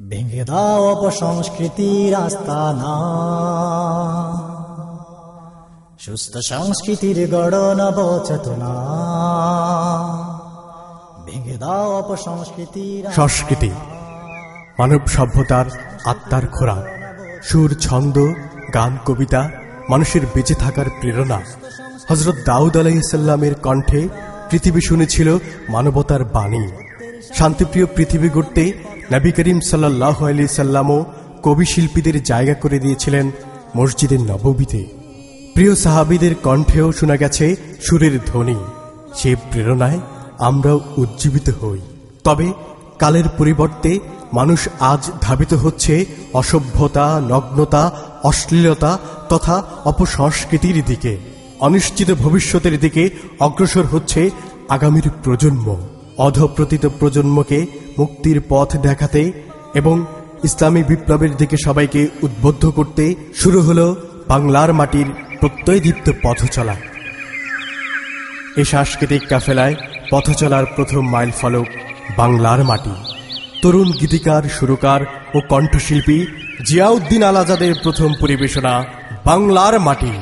ভেঙে দাও অপসংস্কৃতির আস্তানা সুস্থ সংস্কৃতির গড়ন চেতনা ভেঙে দাও অপসংস্কৃতির সংস্কৃতি, মানব সভ্যতার আত্মার খোরা, সুর, ছন্দ, গান, কবিতা, মানুষের বেঁচে থাকার প্রেরণা। হজরত দাউদ আলাইসাল্লামের কণ্ঠে পৃথিবী শুনেছিল মানবতার বাণী। শান্তিপ্রিয় পৃথিবী গড়তে নবী করিম সাল্লাহ আলি সাল্লামও কবি শিল্পীদের জায়গা করে দিয়েছিলেন মসজিদের নববীতে। প্রিয় সাহাবিদের কণ্ঠেও শোনা গেছে সুরের ধ্বনি। সে প্রেরণায় আমরাও উজ্জীবিত হই। তবে কালের পরিবর্তে মানুষ আজ ধাবিত হচ্ছে অসভ্যতা, নগ্নতা, অশ্লীলতা তথা অপসংস্কৃতির দিকে। অনিশ্চিত ভবিষ্যতের দিকে অগ্রসর হচ্ছে আগামীর প্রজন্ম। অধপ্রতীত প্রজন্মকে মুক্তির পথ দেখাতে এবং ইসলামী বিপ্লবের দিকে সবাইকে উদ্বুদ্ধ করতে শুরু হলো বাংলার মাটির প্রত্যয়দীপ্ত পথ চলা। এই সাংস্কৃতিক কাফেলায় পথ চলার প্রথম মাইল ফলক বাংলার মাটি। তরুণ গীতিকার, সুরকার ও কণ্ঠশিল্পী জিয়াউদ্দিন আলাজাদের প্রথম পরিবেশনা বাংলার মাটি।